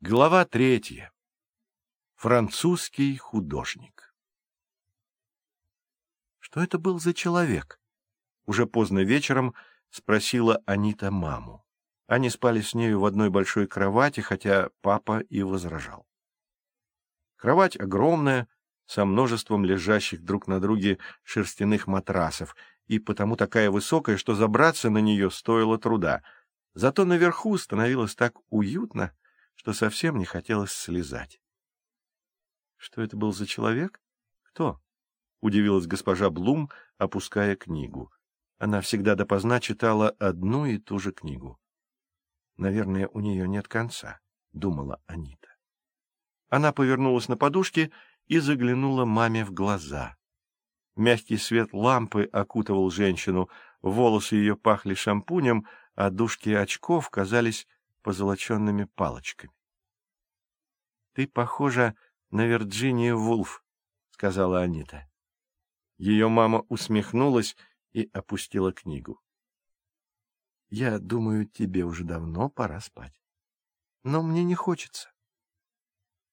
Глава третья. Французский художник. Что это был за человек? Уже поздно вечером спросила Анита маму. Они спали с нею в одной большой кровати, хотя папа и возражал. Кровать огромная, со множеством лежащих друг на друге шерстяных матрасов, и потому такая высокая, что забраться на нее стоило труда. Зато наверху становилось так уютно, что совсем не хотелось слезать. — Что это был за человек? Кто? — удивилась госпожа Блум, опуская книгу. Она всегда допоздна читала одну и ту же книгу. «Наверное, у нее нет конца», — думала Анита. Она повернулась на подушке и заглянула маме в глаза. Мягкий свет лампы окутывал женщину, волосы ее пахли шампунем, а дужки очков казались позолоченными палочками. — Ты похожа на Вирджинию Вулф, — сказала Анита. Ее мама усмехнулась и опустила книгу. — Я думаю, тебе уже давно пора спать. Но мне не хочется.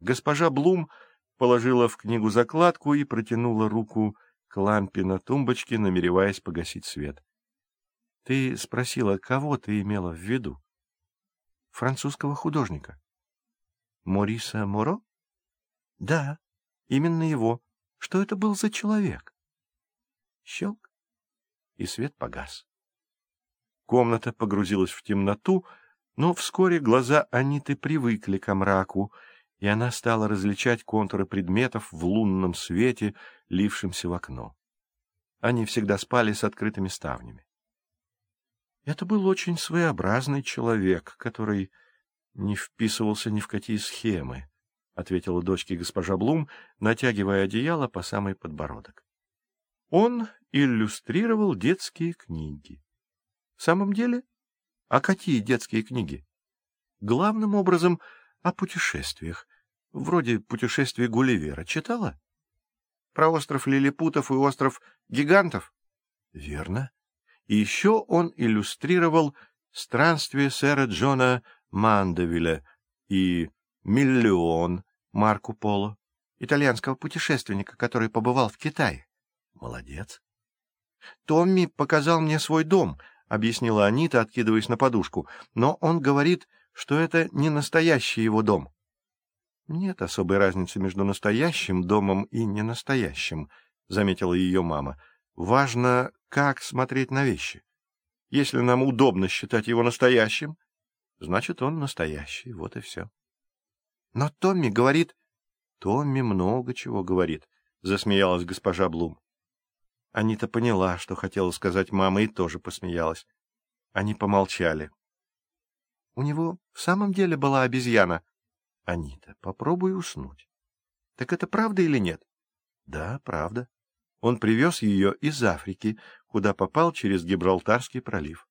Госпожа Блум положила в книгу закладку и протянула руку к лампе на тумбочке, намереваясь погасить свет. — Ты спросила, кого ты имела в виду? Французского художника. Мориса Моро? Да, именно его. Что это был за человек? Щелк, и свет погас. Комната погрузилась в темноту, но вскоре глаза Аниты привыкли к мраку, и она стала различать контуры предметов в лунном свете, лившемся в окно. Они всегда спали с открытыми ставнями. Это был очень своеобразный человек, который не вписывался ни в какие схемы, — ответила дочке госпожа Блум, натягивая одеяло по самый подбородок. Он иллюстрировал детские книги. В самом деле? А какие детские книги? Главным образом о путешествиях, вроде путешествий Гулливера. Читала? Про остров Лилипутов и остров Гигантов? Верно. И еще он иллюстрировал странствие сэра Джона Мандевиля и «Миллион» Марку Поло, итальянского путешественника, который побывал в Китае. Молодец. Томми показал мне свой дом, — объяснила Анита, откидываясь на подушку, — но он говорит, что это не настоящий его дом. Нет особой разницы между настоящим домом и ненастоящим, — заметила ее мама. Важно, как смотреть на вещи. Если нам удобно считать его настоящим, значит, он настоящий, вот и все. Но Томми говорит... Томми много чего говорит, — засмеялась госпожа Блум. Анита поняла, что хотела сказать мама, и тоже посмеялась. Они помолчали. — У него в самом деле была обезьяна. — Анита, попробуй уснуть. — Так это правда или нет? — Да, правда. Он привез ее из Африки, куда попал через Гибралтарский пролив.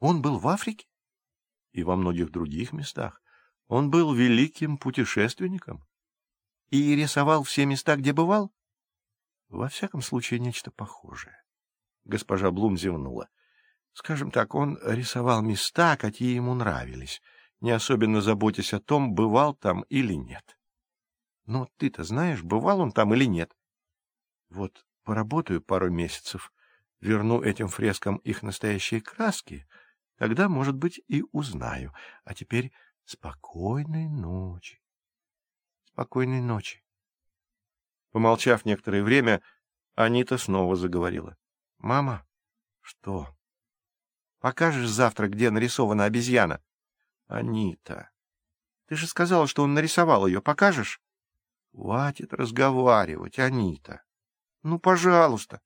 Он был в Африке? И во многих других местах. Он был великим путешественником. И рисовал все места, где бывал? Во всяком случае, нечто похожее. Госпожа Блум зевнула. Скажем так, он рисовал места, какие ему нравились, не особенно заботясь о том, бывал там или нет. Но ты-то знаешь, бывал он там или нет? Вот Поработаю пару месяцев, верну этим фрескам их настоящие краски, тогда, может быть, и узнаю. А теперь спокойной ночи. Спокойной ночи. Помолчав некоторое время, Анита снова заговорила. — Мама, что? Покажешь завтра, где нарисована обезьяна? — Анита, ты же сказала, что он нарисовал ее. Покажешь? — Хватит разговаривать, Анита. Ну, пожалуйста.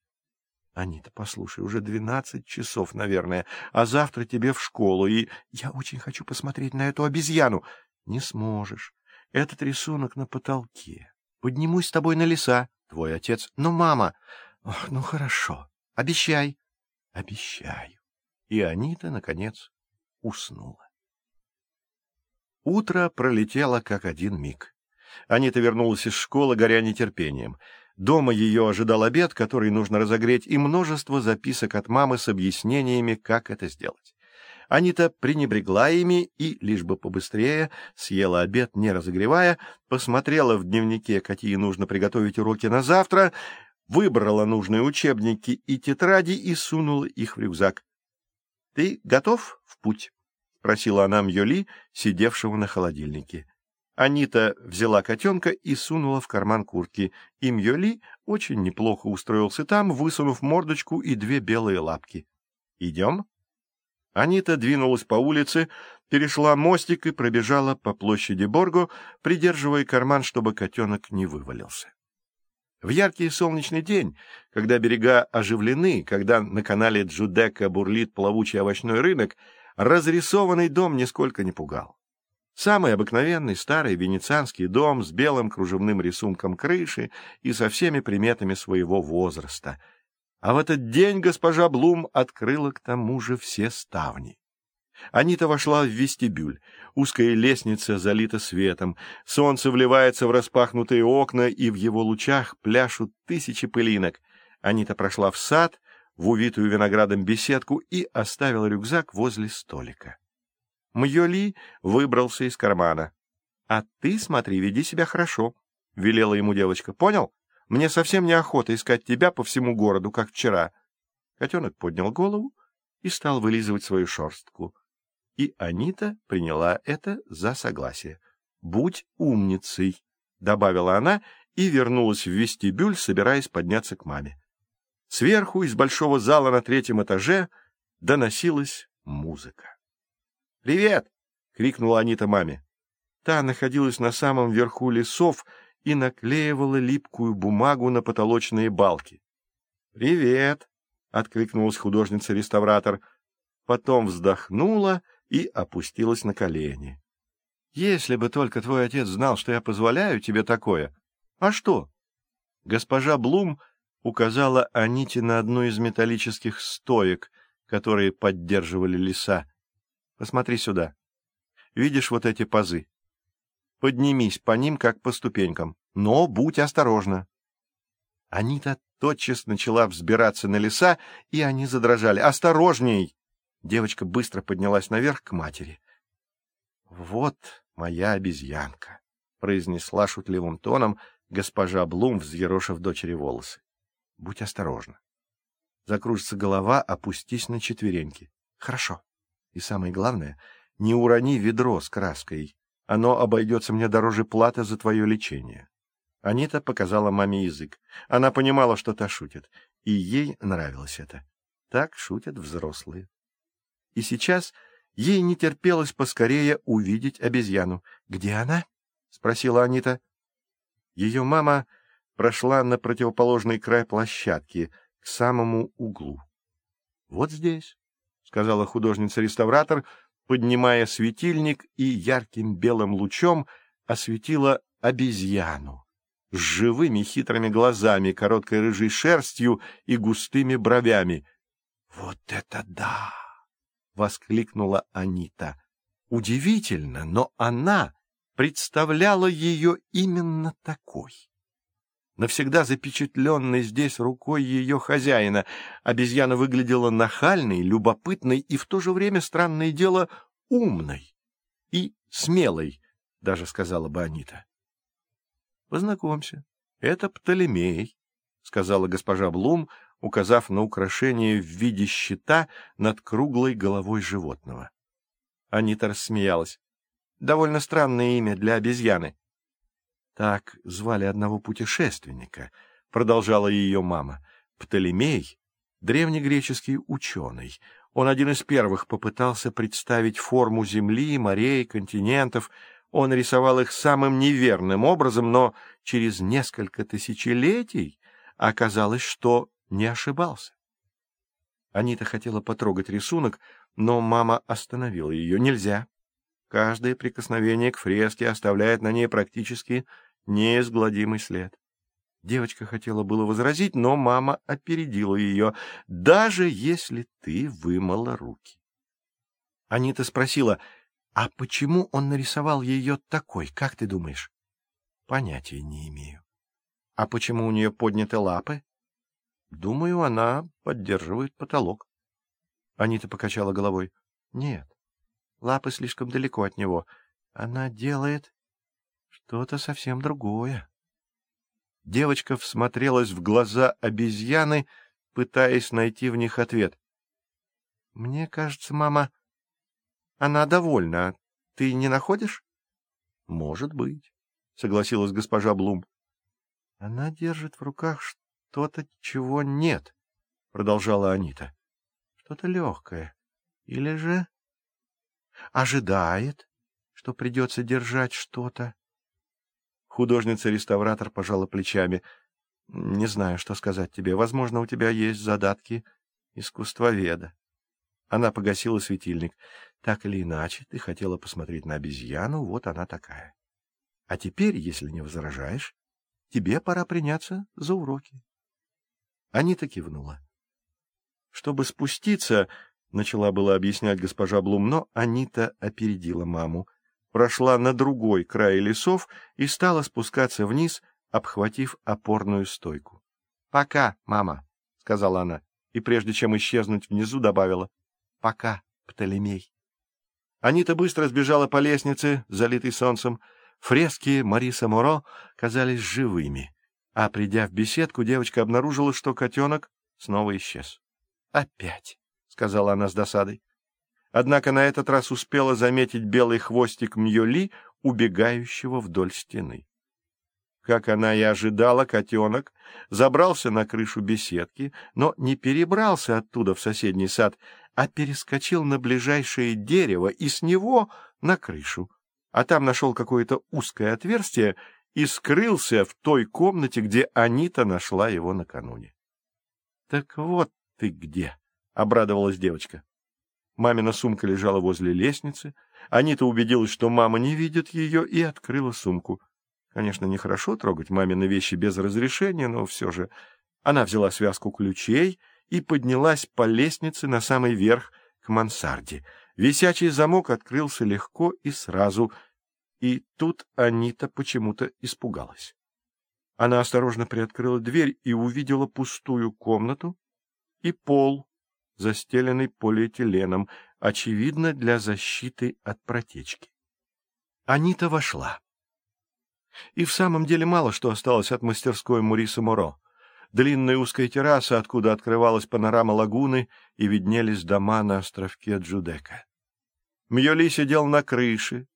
Анита, послушай, уже двенадцать часов, наверное, а завтра тебе в школу, и я очень хочу посмотреть на эту обезьяну. Не сможешь. Этот рисунок на потолке. Поднимусь с тобой на леса, твой отец. Но, мама... Ну, хорошо. Обещай. Обещаю. И Анита, наконец, уснула. Утро пролетело как один миг. Анита вернулась из школы, горя нетерпением — Дома ее ожидал обед, который нужно разогреть, и множество записок от мамы с объяснениями, как это сделать. Анита пренебрегла ими и, лишь бы побыстрее, съела обед, не разогревая, посмотрела в дневнике, какие нужно приготовить уроки на завтра, выбрала нужные учебники и тетради и сунула их в рюкзак. — Ты готов в путь? — спросила она Мьоли, сидевшего на холодильнике. Анита взяла котенка и сунула в карман куртки, и Мьоли очень неплохо устроился там, высунув мордочку и две белые лапки. — Идем? Анита двинулась по улице, перешла мостик и пробежала по площади Борго, придерживая карман, чтобы котенок не вывалился. В яркий солнечный день, когда берега оживлены, когда на канале Джудека бурлит плавучий овощной рынок, разрисованный дом нисколько не пугал. Самый обыкновенный старый венецианский дом с белым кружевным рисунком крыши и со всеми приметами своего возраста — а в этот день госпожа Блум открыла к тому же все ставни. Анита вошла в вестибюль. Узкая лестница залита светом. Солнце вливается в распахнутые окна, и в его лучах пляшут тысячи пылинок. Анита прошла в сад, в увитую виноградом беседку и оставила рюкзак возле столика. Мьоли выбрался из кармана. — А ты, смотри, веди себя хорошо, — велела ему девочка. — Понял? Мне совсем неохота искать тебя по всему городу, как вчера. Котенок поднял голову и стал вылизывать свою шерстку. И Анита приняла это за согласие. «Будь умницей», — добавила она и вернулась в вестибюль, собираясь подняться к маме. Сверху, из большого зала на третьем этаже, доносилась музыка. «Привет!» — крикнула Анита маме. Та находилась на самом верху лесов, и наклеивала липкую бумагу на потолочные балки. «Привет!» — откликнулась художница-реставратор. Потом вздохнула и опустилась на колени. «Если бы только твой отец знал, что я позволяю тебе такое. А что?» Госпожа Блум указала Аните на одну из металлических стоек, которые поддерживали леса. «Посмотри сюда. Видишь вот эти пазы? Поднимись по ним, как по ступенькам, но будь осторожна. Анита тотчас начала взбираться на леса, и они задрожали. «Осторожней!» Девочка быстро поднялась наверх к матери. «Вот моя обезьянка», — произнесла шутливым тоном госпожа Блум, взъерошив дочери волосы. «Будь осторожна. Закружится голова, опустись на четвереньки. Хорошо. И самое главное, не урони ведро с краской. Оно обойдется мне дороже платы за твое лечение. Анита показала маме язык. Она понимала, что та шутит, и ей нравилось это. Так шутят взрослые. И сейчас ей не терпелось поскорее увидеть обезьяну. «Где она?» — спросила Анита. Ее мама прошла на противоположный край площадки, к самому углу. «Вот здесь», — сказала художница-реставратор, поднимая светильник и ярким белым лучом осветила обезьяну с живыми хитрыми глазами, короткой рыжей шерстью и густыми бровями. — Вот это да! — воскликнула Анита. Удивительно, но она представляла ее именно такой навсегда запечатленной здесь рукой ее хозяина. Обезьяна выглядела нахальной, любопытной и в то же время, странное дело, умной и смелой, даже сказала бы Анита. — Познакомься, это Птолемей, — сказала госпожа Блум, указав на украшение в виде щита над круглой головой животного. Анита рассмеялась. — Довольно странное имя для обезьяны. Так звали одного путешественника, продолжала ее мама. Птолемей — древнегреческий ученый. Он один из первых попытался представить форму Земли, морей, континентов. Он рисовал их самым неверным образом, но через несколько тысячелетий оказалось, что не ошибался. Анита хотела потрогать рисунок, но мама остановила ее. Нельзя. Каждое прикосновение к фреске оставляет на ней практически неизгладимый след. Девочка хотела было возразить, но мама опередила ее, даже если ты вымыла руки. Анита спросила, а почему он нарисовал ее такой, как ты думаешь? Понятия не имею. А почему у нее подняты лапы? Думаю, она поддерживает потолок. Анита покачала головой. Нет, лапы слишком далеко от него. Она делает что-то совсем другое. Девочка всмотрелась в глаза обезьяны, пытаясь найти в них ответ. — Мне кажется, мама, она довольна. Ты не находишь? — Может быть, — согласилась госпожа Блум. — Она держит в руках что-то, чего нет, — продолжала Анита. — Что-то легкое. Или же... Ожидает, что придется держать что-то. Художница-реставратор пожала плечами. — Не знаю, что сказать тебе. Возможно, у тебя есть задатки искусствоведа. Она погасила светильник. Так или иначе, ты хотела посмотреть на обезьяну, вот она такая. А теперь, если не возражаешь, тебе пора приняться за уроки. Анита кивнула. Чтобы спуститься, начала было объяснять госпожа Блум, но Анита опередила маму прошла на другой край лесов и стала спускаться вниз, обхватив опорную стойку. — Пока, мама, — сказала она, и прежде чем исчезнуть внизу, добавила. — Пока, Птолемей. Анита быстро сбежала по лестнице, залитой солнцем. Фрески Мариса Моро казались живыми, а придя в беседку, девочка обнаружила, что котенок снова исчез. — Опять, — сказала она с досадой однако на этот раз успела заметить белый хвостик Мьоли, убегающего вдоль стены. Как она и ожидала, котенок забрался на крышу беседки, но не перебрался оттуда в соседний сад, а перескочил на ближайшее дерево и с него на крышу, а там нашел какое-то узкое отверстие и скрылся в той комнате, где Анита нашла его накануне. — Так вот ты где! — обрадовалась девочка. Мамина сумка лежала возле лестницы. Анита убедилась, что мама не видит ее, и открыла сумку. Конечно, нехорошо трогать мамины вещи без разрешения, но все же она взяла связку ключей и поднялась по лестнице на самый верх к мансарде. Висячий замок открылся легко и сразу, и тут Анита почему-то испугалась. Она осторожно приоткрыла дверь и увидела пустую комнату и пол, застеленный полиэтиленом, очевидно, для защиты от протечки. Анита вошла. И в самом деле мало что осталось от мастерской Муриса Моро. Длинная узкая терраса, откуда открывалась панорама лагуны, и виднелись дома на островке Джудека. Мьоли сидел на крыше.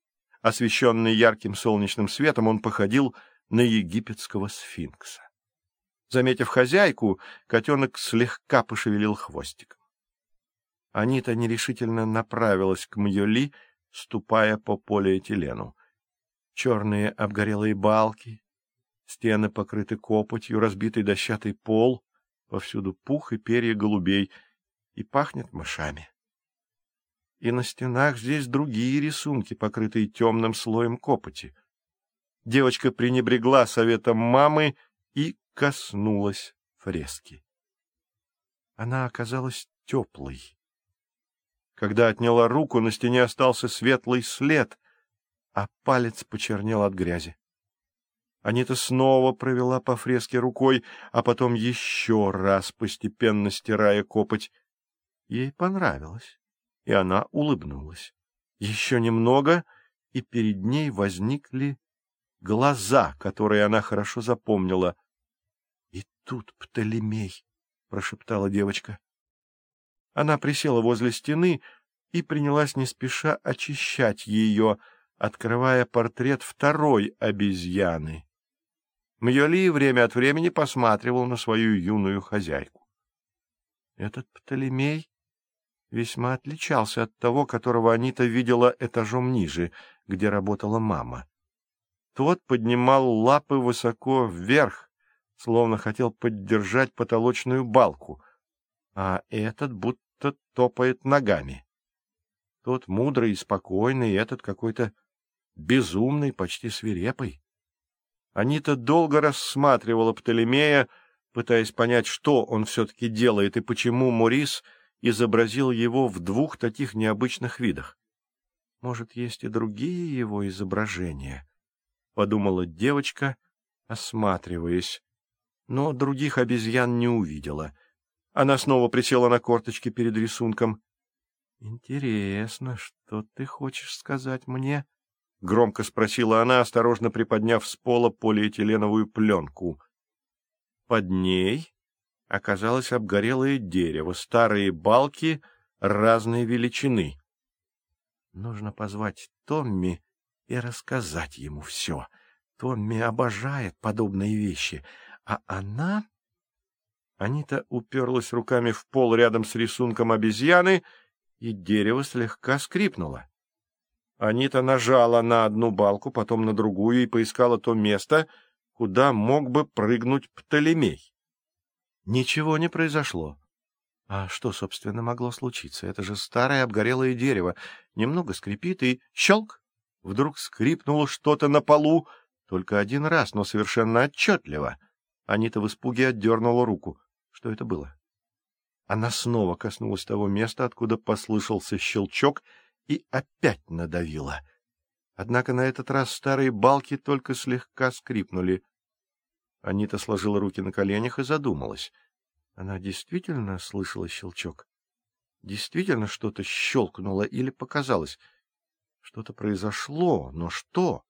Освещенный ярким солнечным светом, он походил на египетского сфинкса. Заметив хозяйку, котенок слегка пошевелил хвостиком. Анита нерешительно направилась к Мьоли, ступая по полиэтилену. Черные обгорелые балки, стены покрыты копотью, разбитый дощатый пол, повсюду пух и перья голубей, и пахнет мышами. И на стенах здесь другие рисунки, покрытые темным слоем копоти. Девочка пренебрегла советом мамы и коснулась фрески. Она оказалась теплой. Когда отняла руку, на стене остался светлый след, а палец почернел от грязи. Анита снова провела по фреске рукой, а потом еще раз, постепенно стирая копоть. Ей понравилось, и она улыбнулась. Еще немного, и перед ней возникли глаза, которые она хорошо запомнила. — И тут Птолемей, — прошептала девочка. Она присела возле стены и принялась не спеша очищать ее, открывая портрет второй обезьяны. Мьоли время от времени посматривал на свою юную хозяйку. Этот Птолемей весьма отличался от того, которого Анита видела этажом ниже, где работала мама. Тот поднимал лапы высоко вверх, словно хотел поддержать потолочную балку, а этот будто будто топает ногами. Тот мудрый и спокойный, этот какой-то безумный, почти свирепый. Анита долго рассматривала Птолемея, пытаясь понять, что он все-таки делает и почему Морис изобразил его в двух таких необычных видах. Может, есть и другие его изображения? — подумала девочка, осматриваясь. Но других обезьян не увидела — она снова присела на корточки перед рисунком. — Интересно, что ты хочешь сказать мне? — громко спросила она, осторожно приподняв с пола полиэтиленовую пленку. Под ней оказалось обгорелое дерево, старые балки разной величины. Нужно позвать Томми и рассказать ему все. Томми обожает подобные вещи, а она... Анита уперлась руками в пол рядом с рисунком обезьяны, и дерево слегка скрипнуло. Анита нажала на одну балку, потом на другую и поискала то место, куда мог бы прыгнуть Птолемей. Ничего не произошло. А что, собственно, могло случиться? Это же старое обгорелое дерево. Немного скрипит и щелк! Вдруг скрипнуло что-то на полу, только один раз, но совершенно отчетливо. Анита в испуге отдернула руку. Что это было? Она снова коснулась того места, откуда послышался щелчок, и опять надавила. Однако на этот раз старые балки только слегка скрипнули. Анита сложила руки на коленях и задумалась. Она действительно слышала щелчок? Действительно что-то щелкнуло или показалось? Что-то произошло, но что?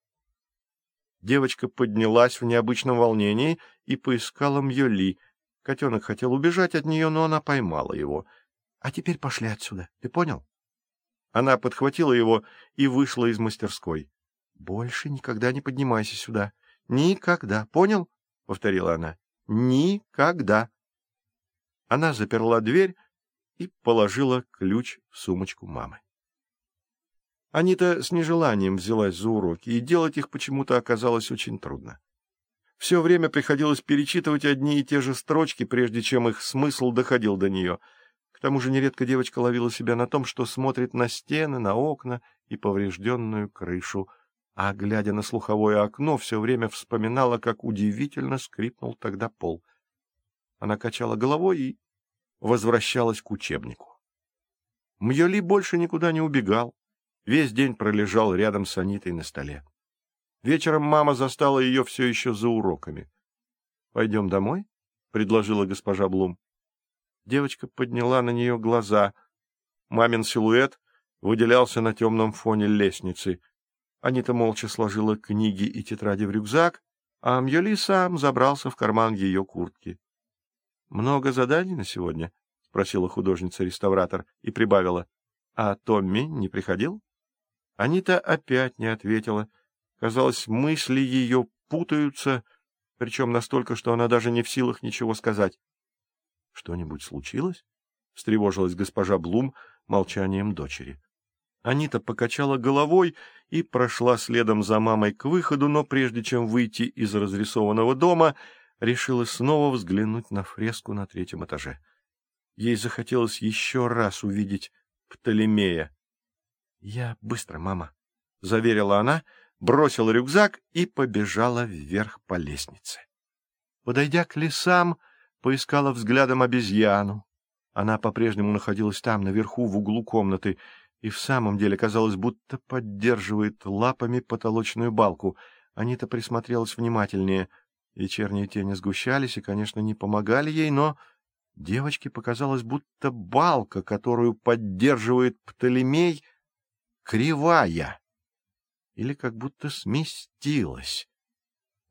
Девочка поднялась в необычном волнении и поискала Мьёли. Котенок хотел убежать от нее, но она поймала его. — А теперь пошли отсюда, ты понял? Она подхватила его и вышла из мастерской. — Больше никогда не поднимайся сюда. Никогда, понял? — повторила она. — Никогда. Она заперла дверь и положила ключ в сумочку мамы. Анита с нежеланием взялась за уроки, и делать их почему-то оказалось очень трудно. Все время приходилось перечитывать одни и те же строчки, прежде чем их смысл доходил до нее. К тому же нередко девочка ловила себя на том, что смотрит на стены, на окна и поврежденную крышу, а, глядя на слуховое окно, все время вспоминала, как удивительно скрипнул тогда пол — она качала головой и возвращалась к учебнику. Мьёли больше никуда не убегал. Весь день пролежал рядом с Анитой на столе. Вечером мама застала ее все еще за уроками. — Пойдем домой? — предложила госпожа Блум. Девочка подняла на нее глаза. Мамин силуэт выделялся на темном фоне лестницы. Анита молча сложила книги и тетради в рюкзак, а Мьёли сам забрался в карман ее куртки. — Много заданий на сегодня? — спросила художница-реставратор и прибавила. — А Томми не приходил? Анита опять не ответила. Казалось, мысли ее путаются, причем настолько, что она даже не в силах ничего сказать. — Что-нибудь случилось? — встревожилась госпожа Блум молчанием дочери. Анита покачала головой и прошла следом за мамой к выходу, но прежде чем выйти из разрисованного дома, решила снова взглянуть на фреску на третьем этаже. Ей захотелось еще раз увидеть Птолемея. — Я быстро, мама, — заверила она, бросила рюкзак и побежала вверх по лестнице. Подойдя к лесам, поискала взглядом обезьяну. Она по-прежнему находилась там, наверху, в углу комнаты, и в самом деле казалось, будто поддерживает лапами потолочную балку. Анита присмотрелась внимательнее — Вечерние тени сгущались и, конечно, не помогали ей, но девочке показалось, будто балка, которую поддерживает Птолемей, кривая или как будто сместилась.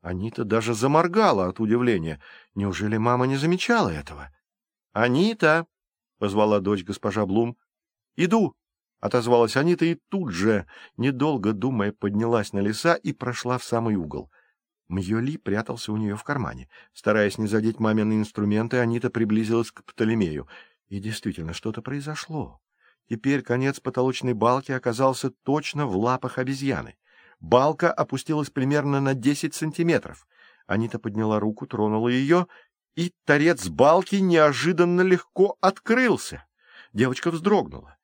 Анита даже заморгала от удивления. Неужели мама не замечала этого? — Анита! — позвала дочь госпожа Блум. — Иду! — отозвалась Анита и тут же, недолго думая, поднялась на леса и прошла в самый угол. Мьёли прятался у нее в кармане. Стараясь не задеть мамины инструменты, Анита приблизилась к Птолемею. И действительно, что-то произошло. Теперь конец потолочной балки оказался точно в лапах обезьяны. Балка опустилась примерно на десять сантиметров. Анита подняла руку, тронула ее, и торец балки неожиданно легко открылся. Девочка вздрогнула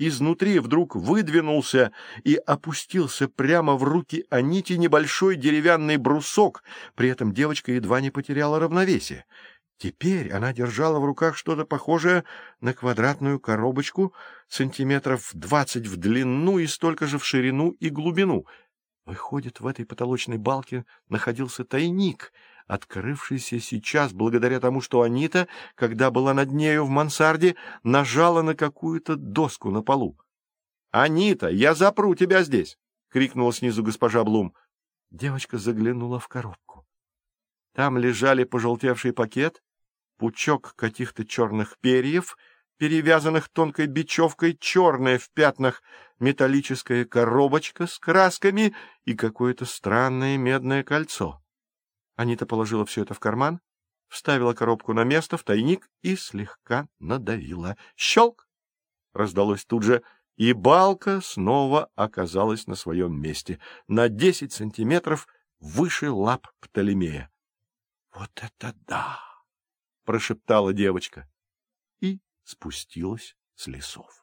изнутри вдруг выдвинулся и опустился прямо в руки Анити небольшой деревянный брусок, при этом девочка едва не потеряла равновесие. Теперь она держала в руках что-то похожее на квадратную коробочку сантиметров двадцать в длину и столько же в ширину и глубину. Выходит, в этой потолочной балке находился тайник, открывшийся сейчас благодаря тому, что Анита, когда была над нею в мансарде, нажала на какую-то доску на полу. — Анита, я запру тебя здесь! — крикнула снизу госпожа Блум. Девочка заглянула в коробку. Там лежали пожелтевший пакет, пучок каких-то черных перьев, перевязанных тонкой бечевкой, черная в пятнах металлическая коробочка с красками и какое-то странное медное кольцо. Анита положила все это в карман, вставила коробку на место, в тайник и слегка надавила. Щелк! Раздалось тут же, и балка снова оказалась на своем месте, на десять сантиметров выше лап Птолемея. — Вот это да! — прошептала девочка и спустилась с лесов.